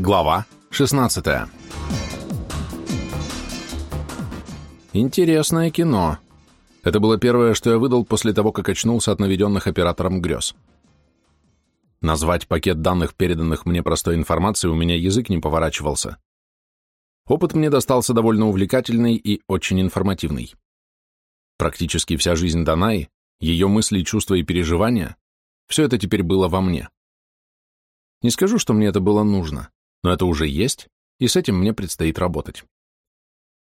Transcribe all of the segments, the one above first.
Глава 16 Интересное кино. Это было первое, что я выдал после того, как очнулся от наведенных оператором грез. Назвать пакет данных, переданных мне простой информацией, у меня язык не поворачивался. Опыт мне достался довольно увлекательный и очень информативный. Практически вся жизнь Данаи, ее мысли, чувства и переживания, все это теперь было во мне. Не скажу, что мне это было нужно но это уже есть, и с этим мне предстоит работать.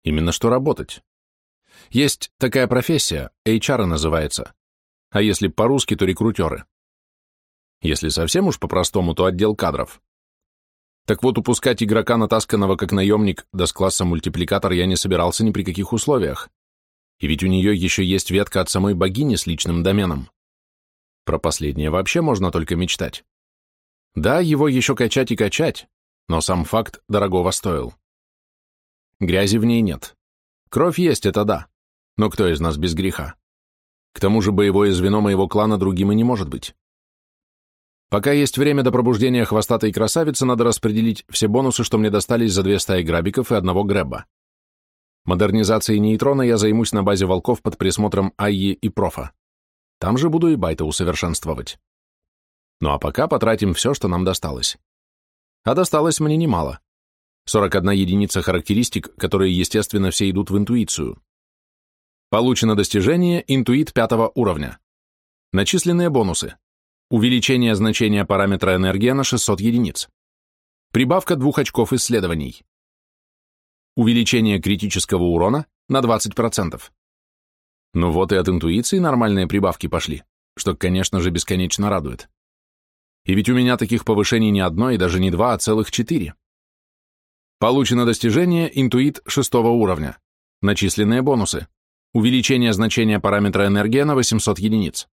Именно что работать. Есть такая профессия, HR называется, а если по-русски, то рекрутеры. Если совсем уж по-простому, то отдел кадров. Так вот, упускать игрока, натасканного как наемник, да с класса мультипликатор я не собирался ни при каких условиях. И ведь у нее еще есть ветка от самой богини с личным доменом. Про последнее вообще можно только мечтать. Да, его еще качать и качать, но сам факт дорогого стоил. Грязи в ней нет. Кровь есть, это да, но кто из нас без греха? К тому же боевое звено моего клана другим и не может быть. Пока есть время до пробуждения хвостатой красавицы, надо распределить все бонусы, что мне достались за две стаи грабиков и одного грэба. Модернизацией нейтрона я займусь на базе волков под присмотром Айи и Профа. Там же буду и байта усовершенствовать. Ну а пока потратим все, что нам досталось а досталось мне немало. 41 единица характеристик, которые, естественно, все идут в интуицию. Получено достижение интуит пятого уровня. Начисленные бонусы. Увеличение значения параметра энергия на 600 единиц. Прибавка двух очков исследований. Увеличение критического урона на 20%. Ну вот и от интуиции нормальные прибавки пошли, что, конечно же, бесконечно радует. И ведь у меня таких повышений не одно и даже не два, а целых четыре. Получено достижение интуит шестого уровня. Начисленные бонусы. Увеличение значения параметра энергия на 800 единиц.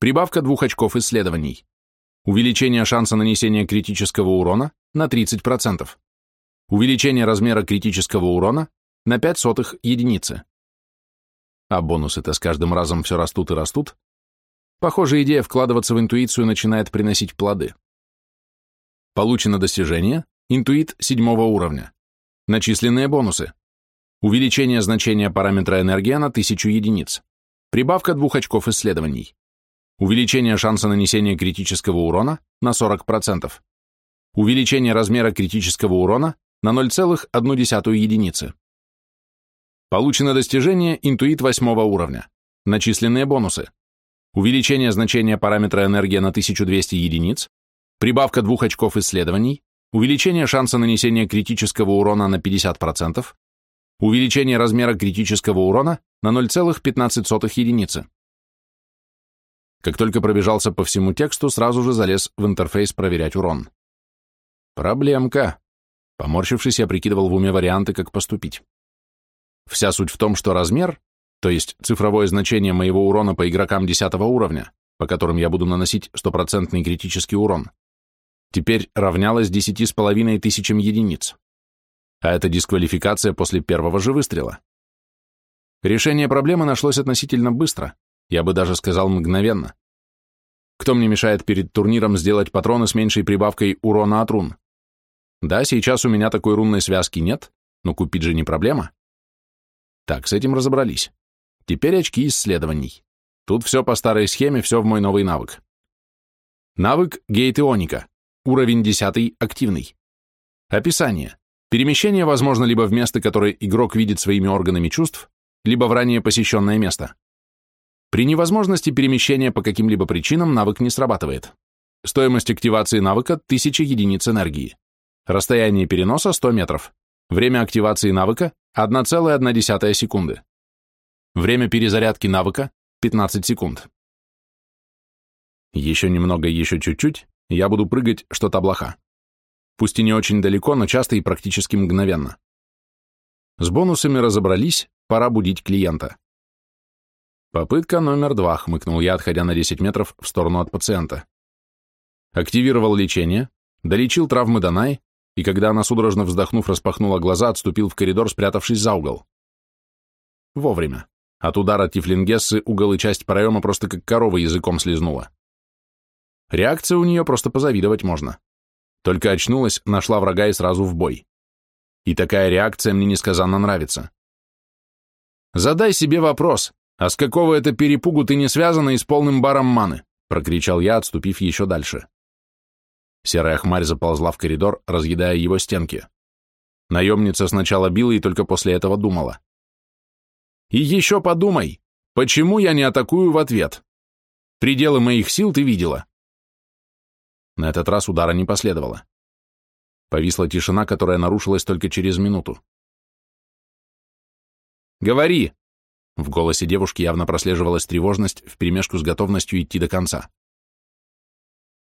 Прибавка двух очков исследований. Увеличение шанса нанесения критического урона на 30%. Увеличение размера критического урона на 5 сотых единицы. А бонусы-то с каждым разом все растут и растут, Похоже, идея вкладываться в интуицию начинает приносить плоды. Получено достижение интуит седьмого уровня. Начисленные бонусы. Увеличение значения параметра энергия на 1000 единиц. Прибавка двух очков исследований. Увеличение шанса нанесения критического урона на 40%. Увеличение размера критического урона на 0,1 единицы. Получено достижение интуит восьмого уровня. Начисленные бонусы увеличение значения параметра энергия на 1200 единиц, прибавка двух очков исследований, увеличение шанса нанесения критического урона на 50%, увеличение размера критического урона на 0,15 единицы. Как только пробежался по всему тексту, сразу же залез в интерфейс проверять урон. Проблемка. Поморщившись, я прикидывал в уме варианты, как поступить. Вся суть в том, что размер, то есть цифровое значение моего урона по игрокам 10 уровня, по которым я буду наносить стопроцентный критический урон, теперь равнялось 10,5 тысячам единиц. А это дисквалификация после первого же выстрела. Решение проблемы нашлось относительно быстро, я бы даже сказал мгновенно. Кто мне мешает перед турниром сделать патроны с меньшей прибавкой урона от рун? Да, сейчас у меня такой рунной связки нет, но купить же не проблема. Так, с этим разобрались. Теперь очки исследований. Тут все по старой схеме, все в мой новый навык. Навык гейт ионика. Уровень 10 активный. Описание. Перемещение возможно либо в место, которое игрок видит своими органами чувств, либо в ранее посещенное место. При невозможности перемещения по каким-либо причинам навык не срабатывает. Стоимость активации навыка – 1000 единиц энергии. Расстояние переноса – 100 метров. Время активации навыка – 1,1 секунды. Время перезарядки навыка — 15 секунд. Еще немного, еще чуть-чуть, я буду прыгать что-то блоха. Пусть и не очень далеко, но часто и практически мгновенно. С бонусами разобрались, пора будить клиента. Попытка номер два, хмыкнул я, отходя на 10 метров в сторону от пациента. Активировал лечение, долечил травмы Данай, и когда она, судорожно вздохнув, распахнула глаза, отступил в коридор, спрятавшись за угол. Вовремя. От удара Тифлингессы угол часть проема просто как корова языком слезнула. Реакция у нее просто позавидовать можно. Только очнулась, нашла врага и сразу в бой. И такая реакция мне несказанно нравится. Задай себе вопрос, а с какого это перепугу ты не связана и с полным баром маны? Прокричал я, отступив еще дальше. Серая хмарь заползла в коридор, разъедая его стенки. Наемница сначала била и только после этого думала. «И еще подумай, почему я не атакую в ответ? Пределы моих сил ты видела». На этот раз удара не последовало. Повисла тишина, которая нарушилась только через минуту. «Говори!» В голосе девушки явно прослеживалась тревожность вперемешку с готовностью идти до конца.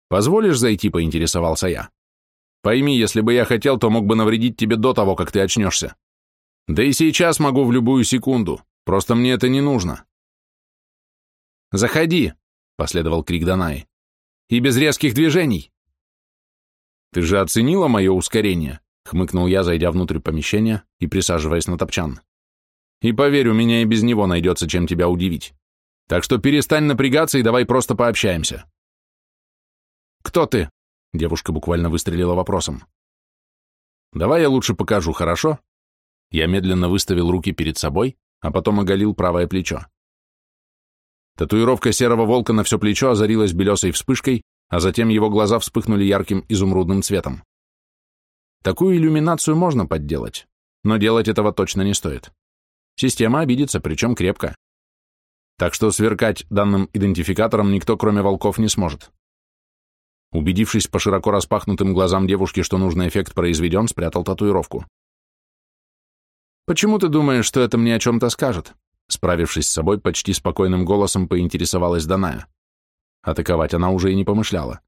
«Позволишь зайти?» — поинтересовался я. «Пойми, если бы я хотел, то мог бы навредить тебе до того, как ты очнешься. Да и сейчас могу в любую секунду, просто мне это не нужно». «Заходи!» — последовал крик Данаи. «И без резких движений!» «Ты же оценила мое ускорение?» — хмыкнул я, зайдя внутрь помещения и присаживаясь на топчан. «И поверь, у меня и без него найдется, чем тебя удивить. Так что перестань напрягаться и давай просто пообщаемся». «Кто ты?» — девушка буквально выстрелила вопросом. «Давай я лучше покажу, хорошо?» Я медленно выставил руки перед собой, а потом оголил правое плечо. Татуировка серого волка на все плечо озарилась белесой вспышкой, а затем его глаза вспыхнули ярким изумрудным цветом. Такую иллюминацию можно подделать, но делать этого точно не стоит. Система обидится, причем крепко. Так что сверкать данным идентификатором никто, кроме волков, не сможет. Убедившись по широко распахнутым глазам девушки, что нужный эффект произведен, спрятал татуировку. «Почему ты думаешь, что это мне о чем-то скажет?» Справившись с собой, почти спокойным голосом поинтересовалась Даная. Атаковать она уже и не помышляла.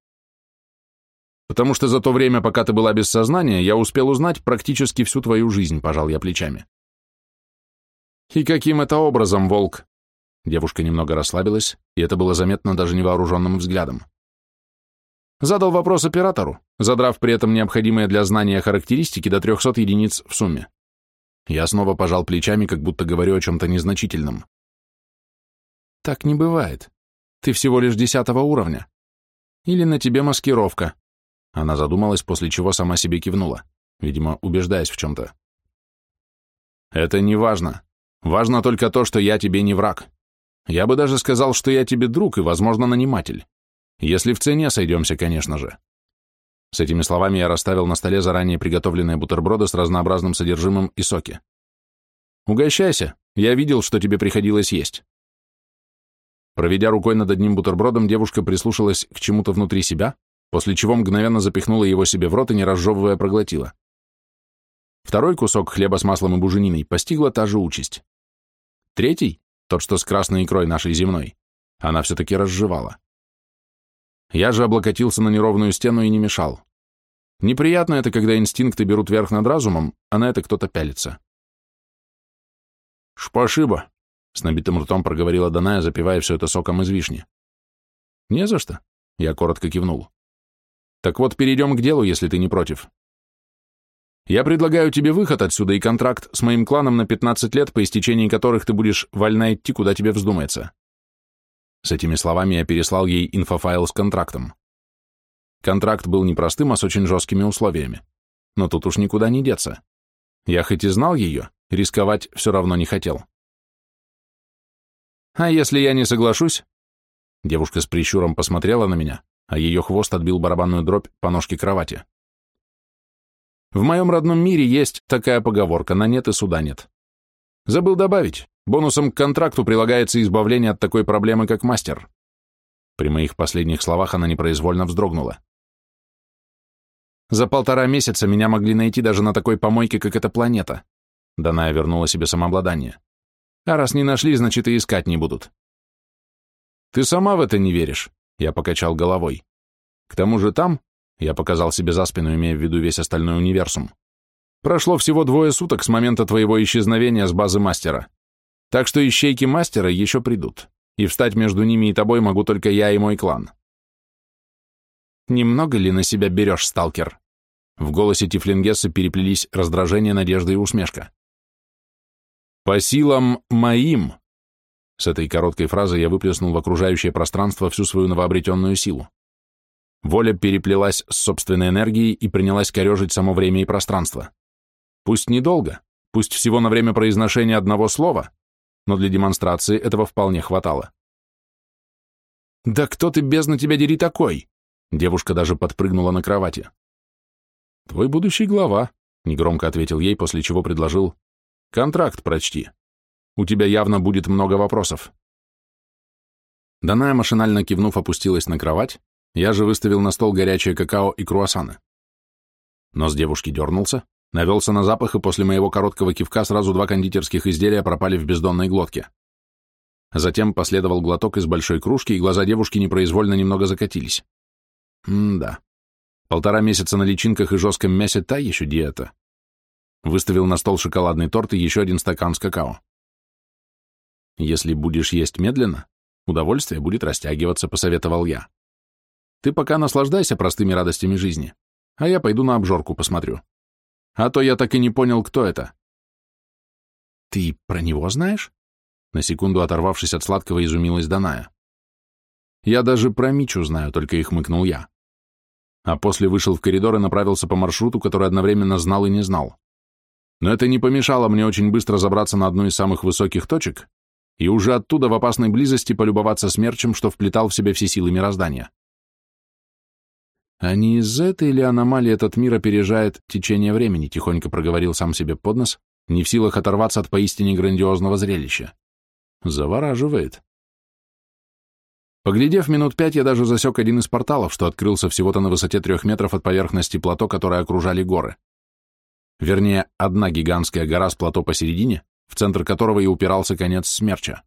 «Потому что за то время, пока ты была без сознания, я успел узнать практически всю твою жизнь», — пожал я плечами. «И каким это образом, волк?» Девушка немного расслабилась, и это было заметно даже невооруженным взглядом. Задал вопрос оператору, задрав при этом необходимые для знания характеристики до 300 единиц в сумме. Я снова пожал плечами, как будто говорю о чем-то незначительном. Так не бывает. Ты всего лишь десятого уровня. Или на тебе маскировка. Она задумалась, после чего сама себе кивнула, видимо, убеждаясь в чем-то. Это не важно. Важно только то, что я тебе не враг. Я бы даже сказал, что я тебе друг и, возможно, наниматель. Если в цене сойдемся, конечно же. С этими словами я расставил на столе заранее приготовленные бутерброды с разнообразным содержимым и соки. «Угощайся, я видел, что тебе приходилось есть». Проведя рукой над одним бутербродом, девушка прислушалась к чему-то внутри себя, после чего мгновенно запихнула его себе в рот и, не разжевывая, проглотила. Второй кусок хлеба с маслом и бужениной постигла та же участь. Третий, тот, что с красной икрой нашей земной, она все-таки разжевала. Я же облокотился на неровную стену и не мешал. Неприятно это, когда инстинкты берут верх над разумом, а на это кто-то пялится. «Шпашиба», — с набитым ртом проговорила Даная, запивая все это соком из вишни. «Не за что», — я коротко кивнул. «Так вот, перейдем к делу, если ты не против. Я предлагаю тебе выход отсюда и контракт с моим кланом на 15 лет, по истечении которых ты будешь вольна идти, куда тебе вздумается. С этими словами я переслал ей инфофайл с контрактом. Контракт был непростым, а с очень жесткими условиями. Но тут уж никуда не деться. Я хоть и знал ее, рисковать все равно не хотел. «А если я не соглашусь?» Девушка с прищуром посмотрела на меня, а ее хвост отбил барабанную дробь по ножке кровати. «В моем родном мире есть такая поговорка «на нет и суда нет». Забыл добавить, Бонусом к контракту прилагается избавление от такой проблемы, как мастер. При моих последних словах она непроизвольно вздрогнула. За полтора месяца меня могли найти даже на такой помойке, как эта планета. Даная вернула себе самообладание. А раз не нашли, значит и искать не будут. Ты сама в это не веришь? Я покачал головой. К тому же там, я показал себе за спину, имея в виду весь остальной универсум, прошло всего двое суток с момента твоего исчезновения с базы мастера. Так что ищейки мастера еще придут, и встать между ними и тобой могу только я и мой клан. Немного ли на себя берешь, сталкер? В голосе Тифлингесса переплелись раздражение, надежда и усмешка. «По силам моим!» С этой короткой фразой я выплеснул в окружающее пространство всю свою новообретенную силу. Воля переплелась с собственной энергией и принялась корежить само время и пространство. Пусть недолго, пусть всего на время произношения одного слова, но для демонстрации этого вполне хватало. «Да кто ты, бездна тебя дери, такой?» Девушка даже подпрыгнула на кровати. «Твой будущий глава», — негромко ответил ей, после чего предложил. «Контракт прочти. У тебя явно будет много вопросов». Даная, машинально кивнув, опустилась на кровать, я же выставил на стол горячее какао и круассаны. Нос девушки дернулся, навелся на запах, и после моего короткого кивка сразу два кондитерских изделия пропали в бездонной глотке. Затем последовал глоток из большой кружки, и глаза девушки непроизвольно немного закатились. М-да. Полтора месяца на личинках и жестком мясе та еще диета. Выставил на стол шоколадный торт и еще один стакан с какао. Если будешь есть медленно, удовольствие будет растягиваться, посоветовал я. Ты пока наслаждайся простыми радостями жизни, а я пойду на обжорку посмотрю. А то я так и не понял, кто это. Ты про него знаешь? На секунду оторвавшись от сладкого, изумилась Даная. Я даже про Мичу знаю, только и хмыкнул я. А после вышел в коридор и направился по маршруту, который одновременно знал и не знал. Но это не помешало мне очень быстро забраться на одну из самых высоких точек и уже оттуда в опасной близости полюбоваться смерчем, что вплетал в себя все силы мироздания. «А не из этой или аномалии этот мир опережает течение времени?» — тихонько проговорил сам себе под нос, не в силах оторваться от поистине грандиозного зрелища. «Завораживает». Поглядев минут пять, я даже засек один из порталов, что открылся всего-то на высоте трех метров от поверхности плато, которые окружали горы. Вернее, одна гигантская гора с плато посередине, в центр которого и упирался конец смерча.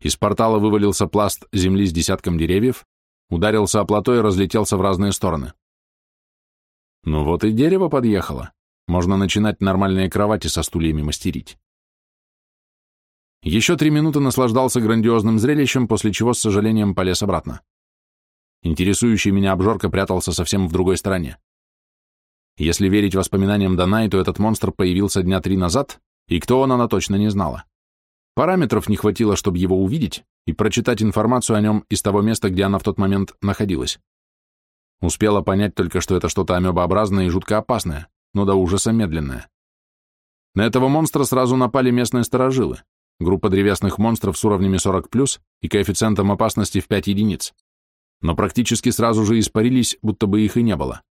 Из портала вывалился пласт земли с десятком деревьев, ударился о плато и разлетелся в разные стороны. Ну вот и дерево подъехало. Можно начинать нормальные кровати со стульями мастерить. Еще три минуты наслаждался грандиозным зрелищем, после чего с сожалением полез обратно. Интересующий меня обжорка прятался совсем в другой стороне. Если верить воспоминаниям Данай, то этот монстр появился дня три назад, и кто он, она точно не знала. Параметров не хватило, чтобы его увидеть и прочитать информацию о нем из того места, где она в тот момент находилась. Успела понять только, что это что-то амебообразное и жутко опасное, но до ужаса медленное. На этого монстра сразу напали местные сторожилы, группа древесных монстров с уровнями 40+, и коэффициентом опасности в 5 единиц, но практически сразу же испарились, будто бы их и не было.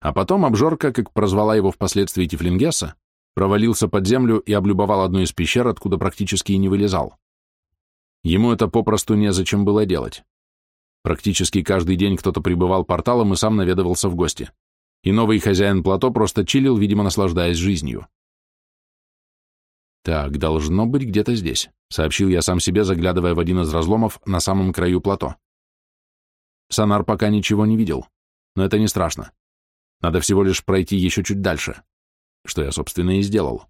А потом обжорка, как прозвала его впоследствии Тифлингеса, провалился под землю и облюбовал одну из пещер, откуда практически и не вылезал. Ему это попросту незачем было делать. Практически каждый день кто-то прибывал порталом и сам наведывался в гости. И новый хозяин плато просто чилил, видимо, наслаждаясь жизнью. «Так, должно быть где-то здесь», — сообщил я сам себе, заглядывая в один из разломов на самом краю плато. Сонар пока ничего не видел, но это не страшно. Надо всего лишь пройти еще чуть дальше что я, собственно, и сделал.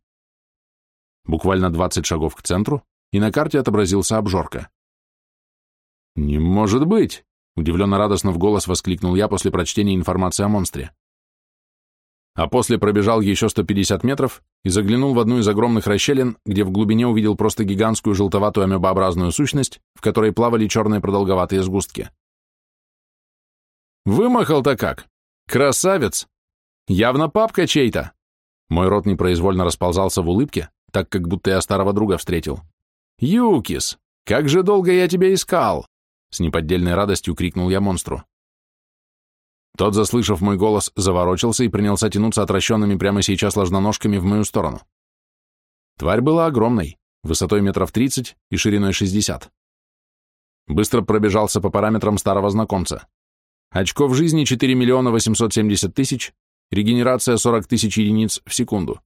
Буквально 20 шагов к центру, и на карте отобразился обжорка. «Не может быть!» — удивленно-радостно в голос воскликнул я после прочтения информации о монстре. А после пробежал еще 150 метров и заглянул в одну из огромных расщелин, где в глубине увидел просто гигантскую желтоватую амебообразную сущность, в которой плавали черные продолговатые сгустки. «Вымахал-то как! Красавец! Явно папка чей-то!» Мой рот непроизвольно расползался в улыбке, так как будто я старого друга встретил. «Юкис, как же долго я тебя искал!» С неподдельной радостью крикнул я монстру. Тот, заслышав мой голос, заворочился и принялся тянуться отращенными прямо сейчас ложноножками в мою сторону. Тварь была огромной, высотой метров тридцать и шириной шестьдесят. Быстро пробежался по параметрам старого знакомца. Очков жизни 4 миллиона 870 тысяч, Регенерация 40 тысяч единиц в секунду.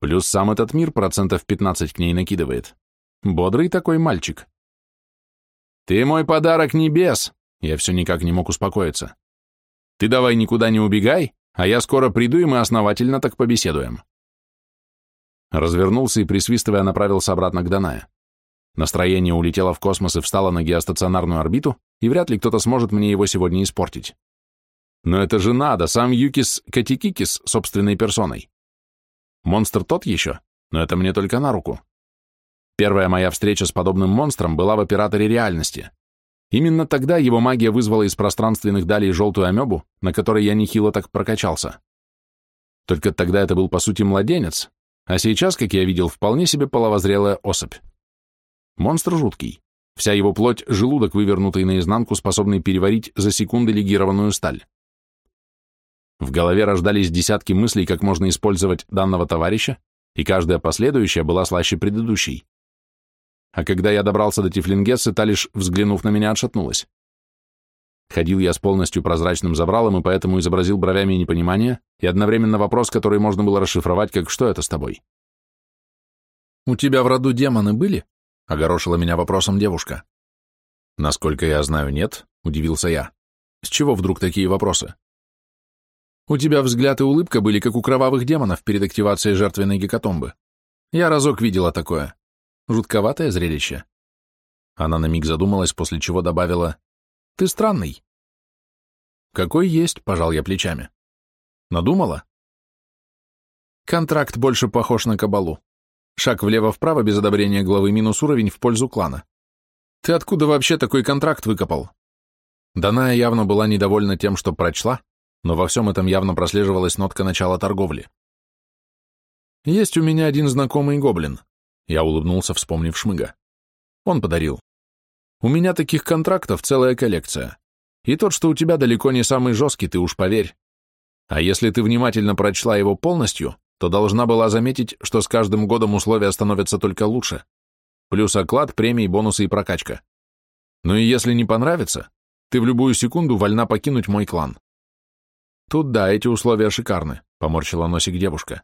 Плюс сам этот мир процентов 15 к ней накидывает. Бодрый такой мальчик. «Ты мой подарок небес!» Я все никак не мог успокоиться. «Ты давай никуда не убегай, а я скоро приду, и мы основательно так побеседуем». Развернулся и, присвистывая, направился обратно к Данае. Настроение улетело в космос и встало на геостационарную орбиту, и вряд ли кто-то сможет мне его сегодня испортить. Но это же надо, сам Юкис Катикикис собственной персоной. Монстр тот еще, но это мне только на руку. Первая моя встреча с подобным монстром была в операторе реальности. Именно тогда его магия вызвала из пространственных далей желтую амебу, на которой я нехило так прокачался. Только тогда это был, по сути, младенец, а сейчас, как я видел, вполне себе половозрелая особь. Монстр жуткий. Вся его плоть — желудок, вывернутый наизнанку, способный переварить за секунды легированную сталь. В голове рождались десятки мыслей, как можно использовать данного товарища, и каждая последующая была слаще предыдущей. А когда я добрался до Тифлингессы, та лишь, взглянув на меня, отшатнулась. Ходил я с полностью прозрачным забралом, и поэтому изобразил бровями непонимание и одновременно вопрос, который можно было расшифровать, как «что это с тобой?». «У тебя в роду демоны были?» — огорошила меня вопросом девушка. «Насколько я знаю, нет», — удивился я. «С чего вдруг такие вопросы?» У тебя взгляд и улыбка были, как у кровавых демонов перед активацией жертвенной гекатомбы. Я разок видела такое. Жутковатое зрелище. Она на миг задумалась, после чего добавила, «Ты странный». «Какой есть», — пожал я плечами. «Надумала?» Контракт больше похож на кабалу. Шаг влево-вправо без одобрения главы минус уровень в пользу клана. Ты откуда вообще такой контракт выкопал? Даная явно была недовольна тем, что прочла, но во всем этом явно прослеживалась нотка начала торговли. «Есть у меня один знакомый гоблин», — я улыбнулся, вспомнив Шмыга. «Он подарил. У меня таких контрактов целая коллекция. И тот, что у тебя, далеко не самый жесткий, ты уж поверь. А если ты внимательно прочла его полностью, то должна была заметить, что с каждым годом условия становятся только лучше. Плюс оклад, премии, бонусы и прокачка. Ну и если не понравится, ты в любую секунду вольна покинуть мой клан. Тут да, эти условия шикарны, поморщила носик девушка.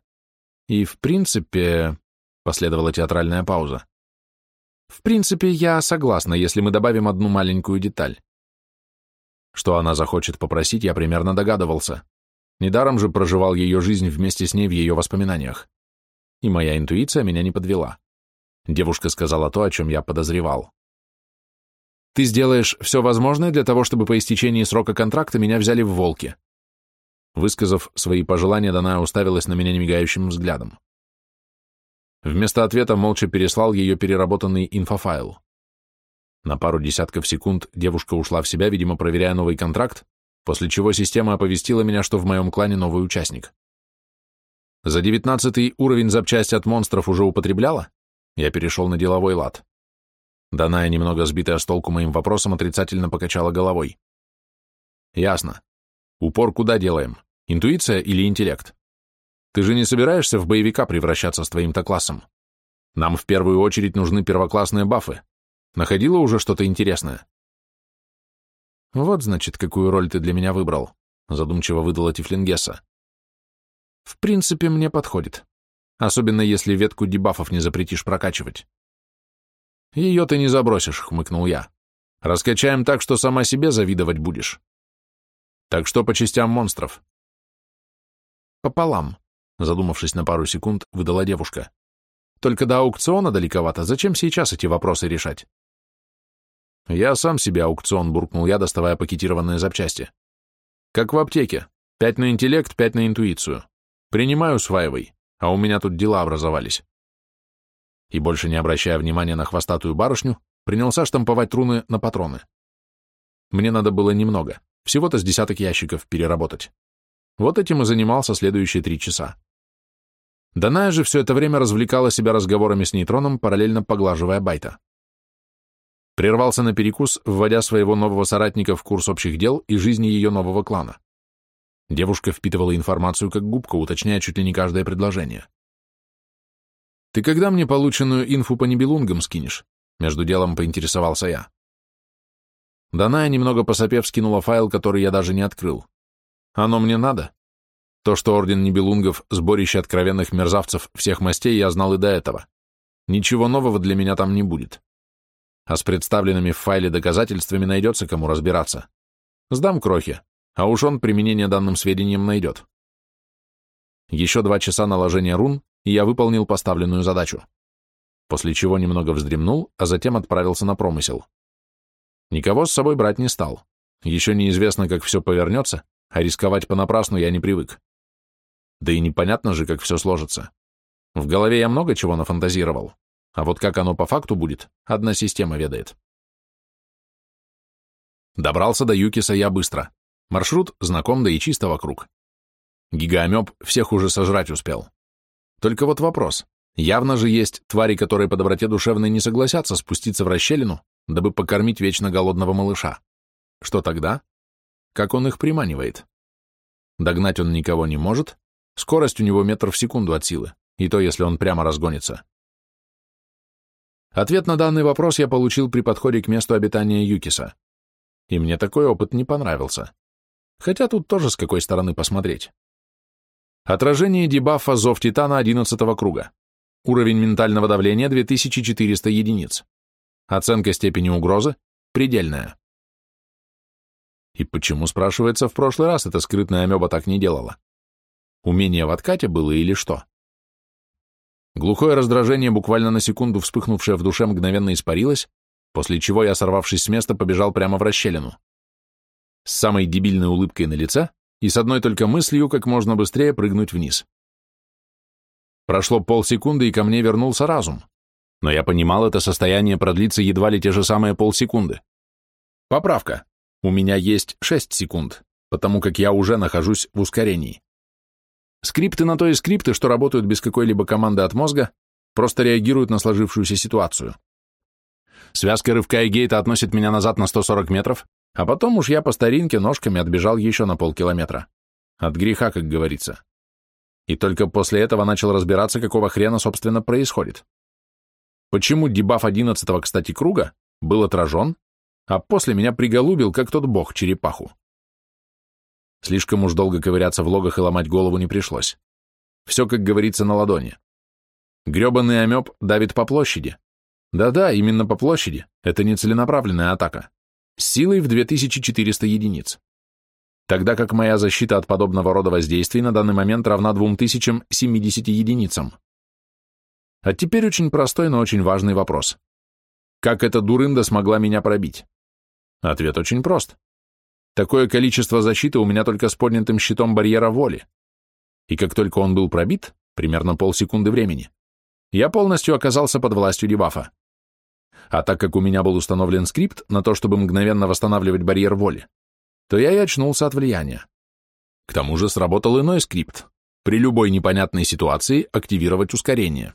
И в принципе... Последовала театральная пауза. В принципе, я согласна, если мы добавим одну маленькую деталь. Что она захочет попросить, я примерно догадывался. Недаром же проживал ее жизнь вместе с ней в ее воспоминаниях. И моя интуиция меня не подвела. Девушка сказала то, о чем я подозревал. «Ты сделаешь все возможное для того, чтобы по истечении срока контракта меня взяли в волки. Высказав свои пожелания, Даная уставилась на меня немигающим взглядом. Вместо ответа молча переслал ее переработанный инфофайл. На пару десятков секунд девушка ушла в себя, видимо, проверяя новый контракт, после чего система оповестила меня, что в моем клане новый участник. За девятнадцатый уровень запчасти от монстров уже употребляла? Я перешел на деловой лад. Даная, немного сбитая с толку моим вопросом, отрицательно покачала головой. Ясно. Упор куда делаем? Интуиция или интеллект? Ты же не собираешься в боевика превращаться с твоим-то классом? Нам в первую очередь нужны первоклассные бафы. Находила уже что-то интересное? Вот, значит, какую роль ты для меня выбрал, задумчиво выдала Тифлингеса. В принципе, мне подходит. Особенно если ветку дебафов не запретишь прокачивать. Ее ты не забросишь, хмыкнул я. Раскачаем так, что сама себе завидовать будешь. Так что по частям монстров? Пополам, задумавшись на пару секунд, выдала девушка. Только до аукциона далековато, зачем сейчас эти вопросы решать? Я сам себе аукцион буркнул я, доставая пакетированные запчасти. Как в аптеке. Пять на интеллект, пять на интуицию. Принимаю, усваивай, а у меня тут дела образовались. И больше не обращая внимания на хвостатую барышню, принялся штамповать руны на патроны. Мне надо было немного, всего-то с десяток ящиков переработать. Вот этим и занимался следующие три часа. Даная же все это время развлекала себя разговорами с нейтроном, параллельно поглаживая байта. Прервался на перекус, вводя своего нового соратника в курс общих дел и жизни ее нового клана. Девушка впитывала информацию как губка, уточняя чуть ли не каждое предложение. «Ты когда мне полученную инфу по небелунгам скинешь?» Между делом поинтересовался я. Даная, немного посопев, скинула файл, который я даже не открыл. Оно мне надо? То, что Орден Нибелунгов — сборище откровенных мерзавцев всех мастей, я знал и до этого. Ничего нового для меня там не будет. А с представленными в файле доказательствами найдется кому разбираться. Сдам крохи, а уж он применение данным сведениям найдет. Еще два часа наложения рун, и я выполнил поставленную задачу. После чего немного вздремнул, а затем отправился на промысел. Никого с собой брать не стал. Еще неизвестно, как все повернется, а рисковать понапрасну я не привык. Да и непонятно же, как все сложится. В голове я много чего нафантазировал, а вот как оно по факту будет, одна система ведает. Добрался до Юкиса я быстро. Маршрут знаком, да и чисто вокруг. Гигаамеб всех уже сожрать успел. Только вот вопрос. Явно же есть твари, которые по доброте душевной не согласятся спуститься в расщелину, дабы покормить вечно голодного малыша. Что тогда? Как он их приманивает? Догнать он никого не может, скорость у него метр в секунду от силы, и то, если он прямо разгонится. Ответ на данный вопрос я получил при подходе к месту обитания Юкиса. И мне такой опыт не понравился. Хотя тут тоже с какой стороны посмотреть. Отражение дебафа «Зов Титана» 11 круга. Уровень ментального давления 2400 единиц. Оценка степени угрозы предельная. И почему, спрашивается, в прошлый раз эта скрытная амеба так не делала? Умение в откате было или что? Глухое раздражение, буквально на секунду вспыхнувшее в душе, мгновенно испарилось, после чего я, сорвавшись с места, побежал прямо в расщелину. С самой дебильной улыбкой на лице и с одной только мыслью, как можно быстрее прыгнуть вниз. Прошло полсекунды, и ко мне вернулся разум. Но я понимал, это состояние продлится едва ли те же самые полсекунды. Поправка. У меня есть 6 секунд, потому как я уже нахожусь в ускорении. Скрипты на то и скрипты, что работают без какой-либо команды от мозга, просто реагируют на сложившуюся ситуацию. Связка рывка и гейта относит меня назад на 140 метров, а потом уж я по старинке ножками отбежал еще на полкилометра. От греха, как говорится. И только после этого начал разбираться, какого хрена, собственно, происходит. Почему дебаф 11 кстати, круга был отражен, а после меня приголубил, как тот бог, черепаху. Слишком уж долго ковыряться в логах и ломать голову не пришлось. Все, как говорится, на ладони. Гребаный амеб давит по площади. Да-да, именно по площади. Это не целенаправленная атака. С силой в 2400 единиц. Тогда как моя защита от подобного рода воздействий на данный момент равна 2070 единицам. А теперь очень простой, но очень важный вопрос. Как эта дурында смогла меня пробить? Ответ очень прост. Такое количество защиты у меня только с поднятым щитом барьера воли. И как только он был пробит, примерно полсекунды времени, я полностью оказался под властью дебафа. А так как у меня был установлен скрипт на то, чтобы мгновенно восстанавливать барьер воли, то я и очнулся от влияния. К тому же сработал иной скрипт. При любой непонятной ситуации активировать ускорение.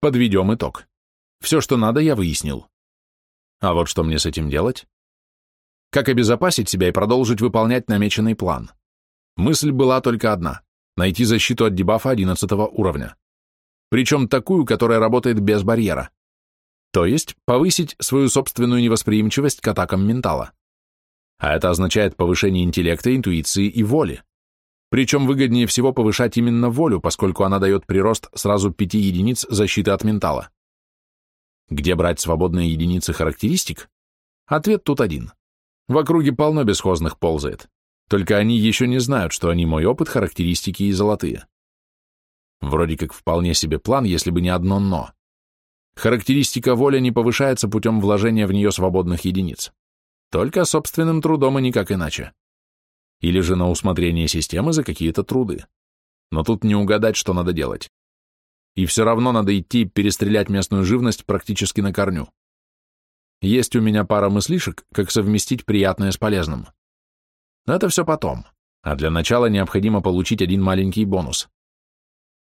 Подведем итог. Все, что надо, я выяснил. А вот что мне с этим делать? Как обезопасить себя и продолжить выполнять намеченный план? Мысль была только одна — найти защиту от дебафа 11 уровня. Причем такую, которая работает без барьера. То есть повысить свою собственную невосприимчивость к атакам ментала. А это означает повышение интеллекта, интуиции и воли. Причем выгоднее всего повышать именно волю, поскольку она дает прирост сразу 5 единиц защиты от ментала. Где брать свободные единицы характеристик? Ответ тут один. В округе полно бесхозных ползает. Только они еще не знают, что они мой опыт, характеристики и золотые. Вроде как вполне себе план, если бы не одно «но». Характеристика воля не повышается путем вложения в нее свободных единиц. Только собственным трудом и никак иначе. Или же на усмотрение системы за какие-то труды. Но тут не угадать, что надо делать. И все равно надо идти перестрелять местную живность практически на корню. Есть у меня пара мыслишек, как совместить приятное с полезным. Но это все потом, а для начала необходимо получить один маленький бонус.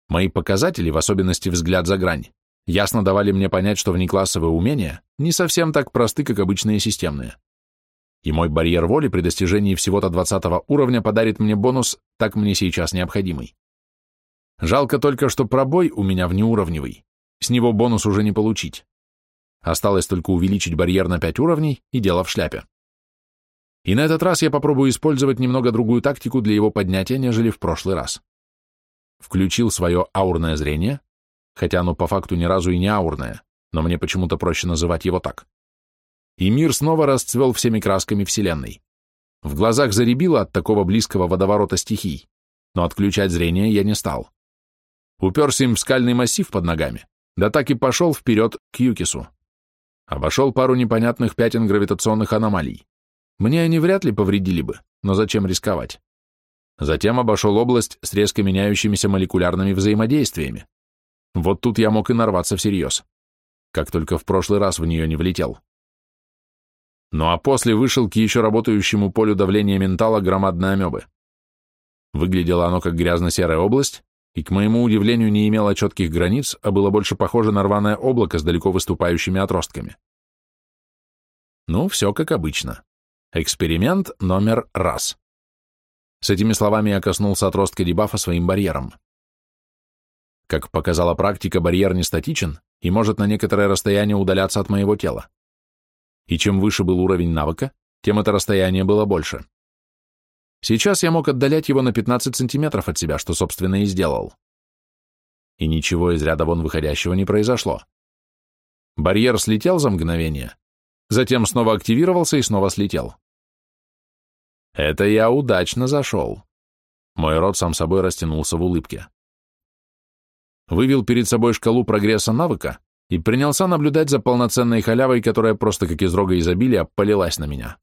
Мои показатели, в особенности взгляд за грань, ясно давали мне понять, что внеклассовые умения не совсем так просты, как обычные системные. И мой барьер воли при достижении всего-то 20 уровня подарит мне бонус, так мне сейчас необходимый. Жалко только, что пробой у меня внеуровневый, с него бонус уже не получить. Осталось только увеличить барьер на 5 уровней, и дело в шляпе. И на этот раз я попробую использовать немного другую тактику для его поднятия, нежели в прошлый раз. Включил свое аурное зрение, хотя оно по факту ни разу и не аурное, но мне почему-то проще называть его так. И мир снова расцвел всеми красками Вселенной. В глазах заребило от такого близкого водоворота стихий, но отключать зрение я не стал. Уперся им в скальный массив под ногами, да так и пошел вперед к Юкису. Обошел пару непонятных пятен гравитационных аномалий. Мне они вряд ли повредили бы, но зачем рисковать? Затем обошел область с резко меняющимися молекулярными взаимодействиями. Вот тут я мог и нарваться всерьез. Как только в прошлый раз в нее не влетел. Ну а после вышел к еще работающему полю давления ментала громадной амебы. Выглядело оно как грязно-серая область, и, к моему удивлению, не имело четких границ, а было больше похоже на рваное облако с далеко выступающими отростками. Ну, все как обычно. Эксперимент номер раз. С этими словами я коснулся отростка дебафа своим барьером. Как показала практика, барьер не статичен и может на некоторое расстояние удаляться от моего тела. И чем выше был уровень навыка, тем это расстояние было больше. Сейчас я мог отдалять его на 15 сантиметров от себя, что, собственно, и сделал. И ничего из ряда вон выходящего не произошло. Барьер слетел за мгновение, затем снова активировался и снова слетел. Это я удачно зашел. Мой рот сам собой растянулся в улыбке. Вывел перед собой шкалу прогресса навыка и принялся наблюдать за полноценной халявой, которая просто как из рога изобилия полилась на меня.